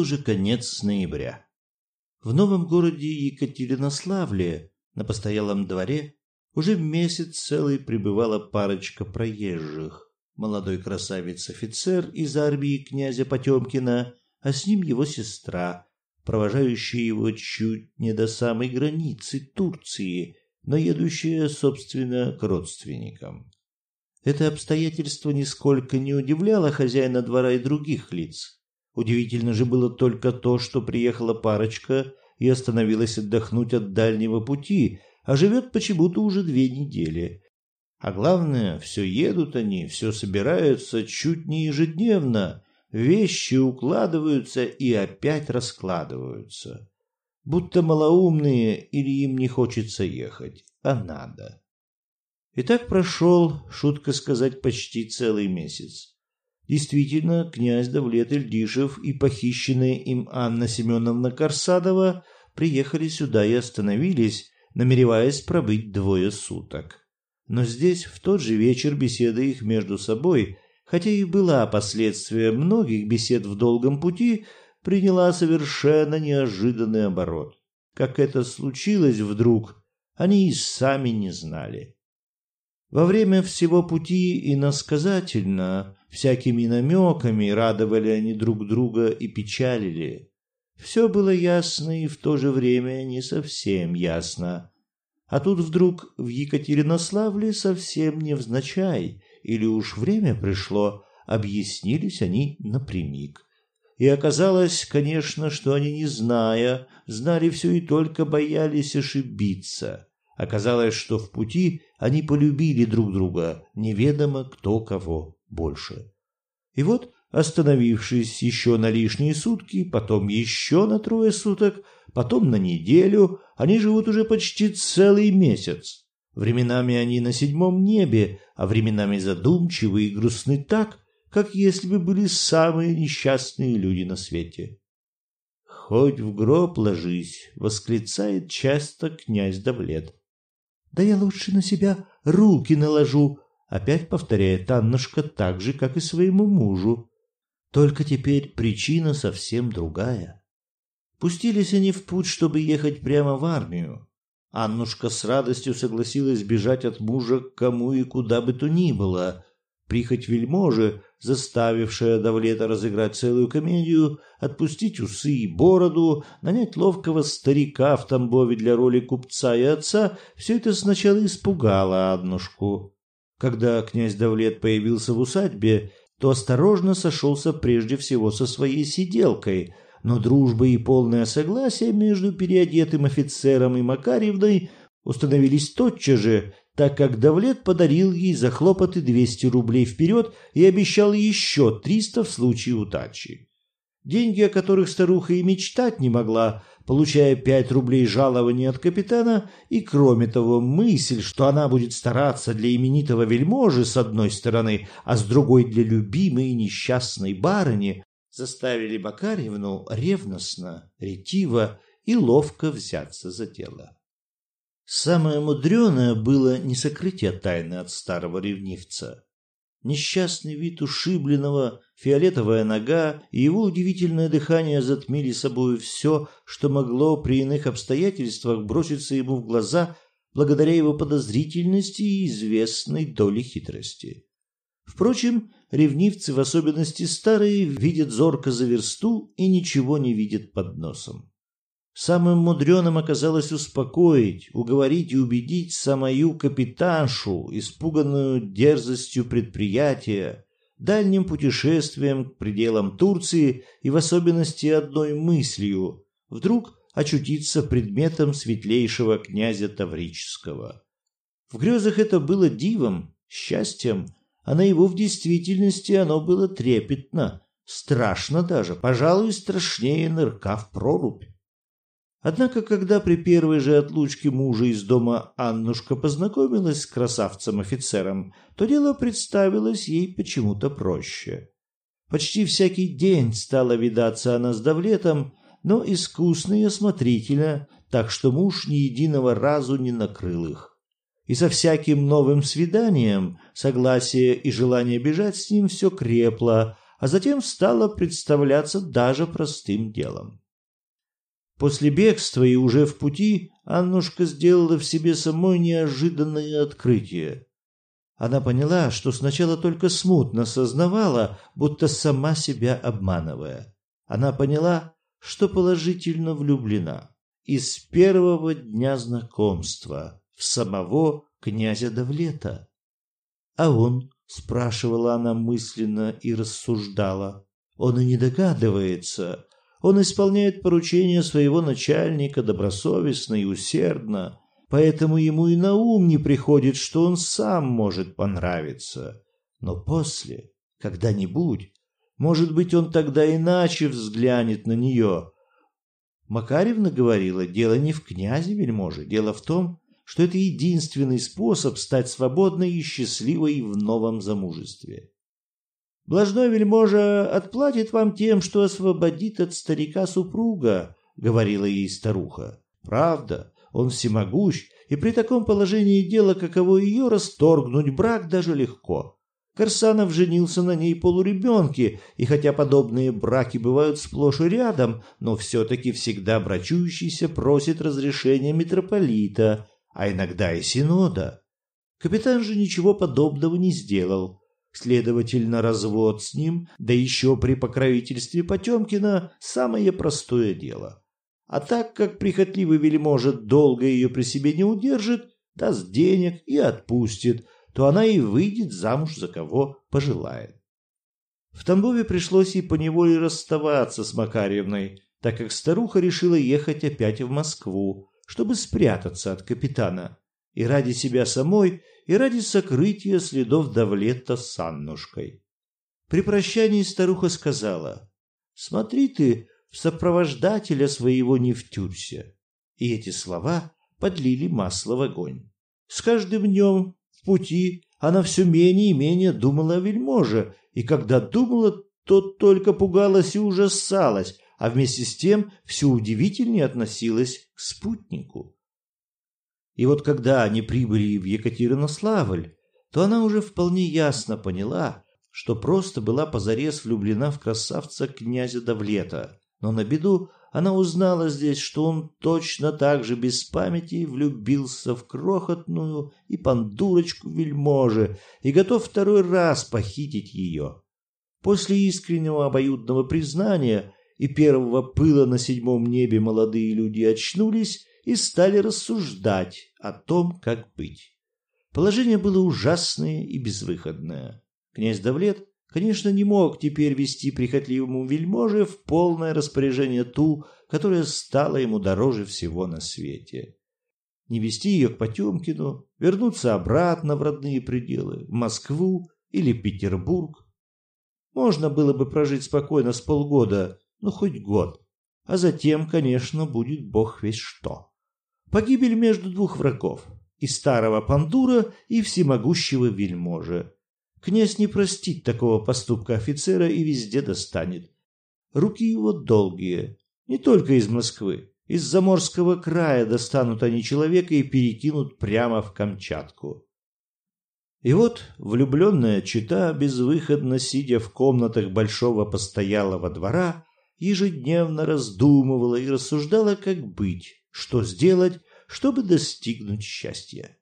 Уже конец ноября. В новом городе Екатеринославле на постоялом дворе уже месяц целый пребывала парочка проезжих. Молодой красавец-офицер из армии князя Потемкина, а с ним его сестра, провожающая его чуть не до самой границы Турции, но едущая, собственно, к родственникам. Это обстоятельство нисколько не удивляло хозяина двора и других лиц. Удивительно же было только то, что приехала парочка и остановилась отдохнуть от дальнего пути, а живет почему-то уже две недели. А главное, все едут они, все собираются чуть не ежедневно, вещи укладываются и опять раскладываются. Будто малоумные или им не хочется ехать, а надо. И так прошел, шутка сказать, почти целый месяц. Действительно, князь Давлет Ильдишев и похищенная им Анна Семеновна Корсадова приехали сюда и остановились, намереваясь пробыть двое суток. Но здесь в тот же вечер беседа их между собой, хотя и была последствием многих бесед в долгом пути, приняла совершенно неожиданный оборот. Как это случилось вдруг, они и сами не знали. Во время всего пути иносказательно, всякими намеками радовали они друг друга и печалили. Все было ясно и в то же время не совсем ясно. А тут вдруг в Екатеринославле совсем невзначай, или уж время пришло, объяснились они напрямик. И оказалось, конечно, что они, не зная, знали все и только боялись ошибиться. Оказалось, что в пути они полюбили друг друга, неведомо кто кого больше. И вот, остановившись еще на лишние сутки, потом еще на трое суток, потом на неделю, они живут уже почти целый месяц. Временами они на седьмом небе, а временами задумчивы и грустны так, как если бы были самые несчастные люди на свете. «Хоть в гроб ложись», — восклицает часто князь Давлет. Да я лучше на себя руки наложу, опять повторяет Аннушка так же, как и своему мужу. Только теперь причина совсем другая. Пустились они в путь, чтобы ехать прямо в армию. Аннушка с радостью согласилась бежать от мужа к кому и куда бы то ни было, Прихоть вельможи, заставившая Давлета разыграть целую комедию, отпустить усы и бороду, нанять ловкого старика в Тамбове для роли купца и отца, все это сначала испугало Аднушку. Когда князь Давлет появился в усадьбе, то осторожно сошелся прежде всего со своей сиделкой, но дружба и полное согласие между переодетым офицером и Макарьевной установились тотчас же, так как Давлет подарил ей за хлопоты 200 рублей вперед и обещал еще 300 в случае удачи. Деньги, о которых старуха и мечтать не могла, получая 5 рублей жалования от капитана, и, кроме того, мысль, что она будет стараться для именитого вельможи с одной стороны, а с другой для любимой и несчастной барыни, заставили Бакарьевну ревностно, ретиво и ловко взяться за дело. Самое мудреное было не сокрытие тайны от старого ревнивца. Несчастный вид ушибленного, фиолетовая нога и его удивительное дыхание затмили собой все, что могло при иных обстоятельствах броситься ему в глаза благодаря его подозрительности и известной доле хитрости. Впрочем, ревнивцы, в особенности старые, видят зорко за версту и ничего не видят под носом. Самым мудреным оказалось успокоить, уговорить и убедить самую капитаншу, испуганную дерзостью предприятия, дальним путешествием к пределам Турции и в особенности одной мыслью – вдруг очутиться предметом светлейшего князя Таврического. В грезах это было дивом, счастьем, а на его в действительности оно было трепетно, страшно даже, пожалуй, страшнее нырка в прорубь. Однако, когда при первой же отлучке мужа из дома Аннушка познакомилась с красавцем-офицером, то дело представилось ей почему-то проще. Почти всякий день стала видаться она с Давлетом, но искусно и осмотрительно, так что муж ни единого разу не накрыл их. И со всяким новым свиданием согласие и желание бежать с ним все крепло, а затем стало представляться даже простым делом. После бегства и уже в пути Аннушка сделала в себе самой неожиданное открытие. Она поняла, что сначала только смутно сознавала, будто сама себя обманывая. Она поняла, что положительно влюблена. И с первого дня знакомства в самого князя Давлета. А он, спрашивала она мысленно и рассуждала, он и не догадывается. Он исполняет поручения своего начальника добросовестно и усердно, поэтому ему и на ум не приходит, что он сам может понравиться. Но после, когда-нибудь, может быть, он тогда иначе взглянет на нее. Макаревна говорила, дело не в князе вельможе, дело в том, что это единственный способ стать свободной и счастливой в новом замужестве. Блажной вельможа отплатит вам тем, что освободит от старика супруга, говорила ей старуха. Правда, он всемогущ, и при таком положении дела, каково ее, расторгнуть брак даже легко. Корсанов женился на ней полуребенке, и хотя подобные браки бывают сплошь и рядом, но все-таки всегда брачующийся просит разрешения митрополита, а иногда и синода. Капитан же ничего подобного не сделал. Следовательно, развод с ним, да еще при покровительстве Потемкина, самое простое дело. А так как прихотливый вельможа долго ее при себе не удержит, даст денег и отпустит, то она и выйдет замуж за кого пожелает. В Тамбове пришлось и поневоле расставаться с Макарьевной, так как старуха решила ехать опять в Москву, чтобы спрятаться от капитана, и ради себя самой, и ради сокрытия следов Давлета с Аннушкой. При прощании старуха сказала, «Смотри ты, в сопровождателя своего не втюрься. И эти слова подлили масло в огонь. С каждым днем в пути она все менее и менее думала о вельможе, и когда думала, то только пугалась и ужасалась, а вместе с тем все удивительнее относилась к спутнику. И вот когда они прибыли в Екатеринославль, то она уже вполне ясно поняла, что просто была позарез влюблена в красавца князя Давлета, но на беду она узнала здесь, что он точно так же без памяти влюбился в крохотную и пандурочку вельможи и готов второй раз похитить ее. После искреннего обоюдного признания и первого пыла на седьмом небе молодые люди очнулись и стали рассуждать о том, как быть. Положение было ужасное и безвыходное. Князь Давлет конечно, не мог теперь вести прихотливому вельможе в полное распоряжение ту, которая стала ему дороже всего на свете. Не вести ее к Потемкину, вернуться обратно в родные пределы, в Москву или Петербург. Можно было бы прожить спокойно с полгода, ну хоть год, а затем, конечно, будет бог весь что. Погибель между двух врагов, и старого пандура, и всемогущего вельможи. Князь не простит такого поступка офицера и везде достанет. Руки его долгие, не только из Москвы. Из Заморского края достанут они человека и перекинут прямо в Камчатку. И вот влюбленная чита, безвыходно сидя в комнатах большого постоялого двора, ежедневно раздумывала и рассуждала, как быть, что сделать, чтобы достигнуть счастья.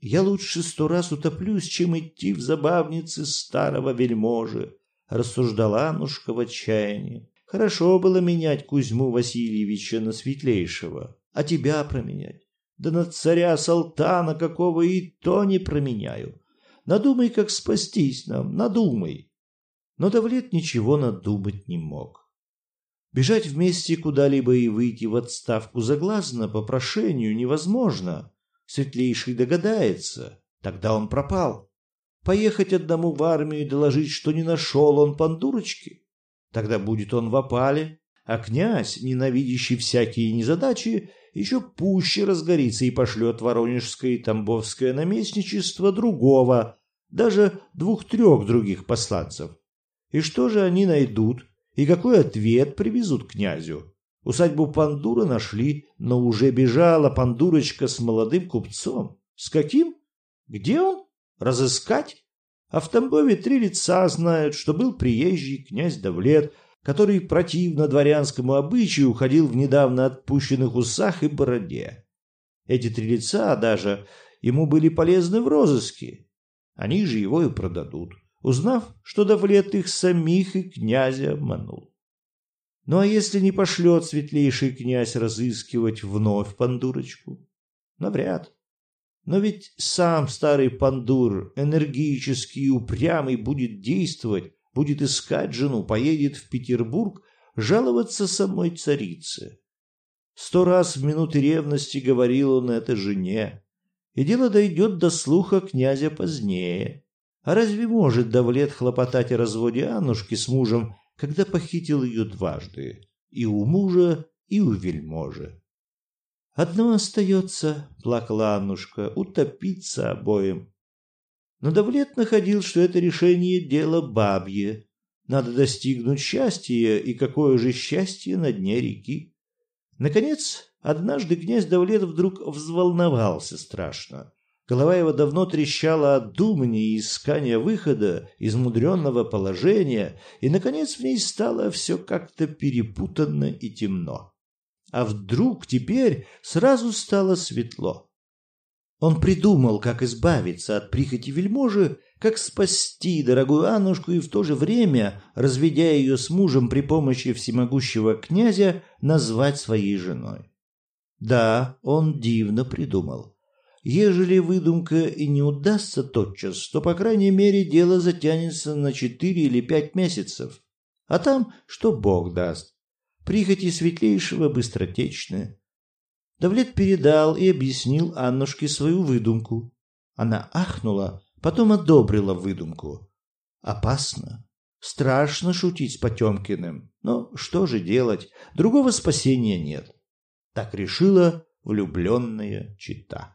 Я лучше сто раз утоплюсь, чем идти в забавницы старого вельможи, рассуждала Аннушка в отчаянии. Хорошо было менять Кузьму Васильевича на светлейшего, а тебя променять. Да на царя Салтана какого и то не променяю. Надумай, как спастись нам, надумай. Но Давлет ничего надумать не мог. Бежать вместе куда-либо и выйти в отставку заглазно по прошению невозможно. Светлейший догадается, тогда он пропал. Поехать одному в армию и доложить, что не нашел он пандурочки? Тогда будет он в опале, а князь, ненавидящий всякие незадачи, еще пуще разгорится и пошлет Воронежское и Тамбовское наместничество другого, даже двух-трех других посланцев. И что же они найдут, и какой ответ привезут князю? Усадьбу Пандура нашли, но уже бежала Пандурочка с молодым купцом. С каким? Где он? Разыскать? А в Тамбове три лица знают, что был приезжий князь Давлет, который противно дворянскому обычаю уходил в недавно отпущенных усах и бороде. Эти три лица даже ему были полезны в розыске. Они же его и продадут, узнав, что Давлет их самих и князя обманул. Ну а если не пошлет светлейший князь разыскивать вновь пандурочку? Навряд. Но ведь сам старый пандур, энергический и упрямый, будет действовать, будет искать жену, поедет в Петербург жаловаться самой царице. Сто раз в минуты ревности говорил он это жене, и дело дойдет до слуха князя позднее. А разве может Давлет хлопотать о разводе Аннушки с мужем, когда похитил ее дважды, и у мужа, и у вельможи? «Одно остается», — плакала Аннушка, — «утопиться обоим». Но Давлет находил, что это решение – дело бабье. Надо достигнуть счастья, и какое же счастье на дне реки. Наконец, однажды князь Давлет вдруг взволновался страшно. Голова его давно трещала от думания и искания выхода из мудренного положения, и, наконец, в ней стало все как-то перепутанно и темно. А вдруг теперь сразу стало светло. Он придумал, как избавиться от прихоти вельможи, как спасти дорогую Аннушку и в то же время, разведя ее с мужем при помощи всемогущего князя, назвать своей женой. Да, он дивно придумал. Ежели выдумка и не удастся тотчас, то, по крайней мере, дело затянется на четыре или пять месяцев. А там, что Бог даст. Прихоти светлейшего быстротечны. Давлет передал и объяснил Аннушке свою выдумку. Она ахнула, потом одобрила выдумку. Опасно. Страшно шутить с Потемкиным. Но что же делать? Другого спасения нет. Так решила влюбленная чита.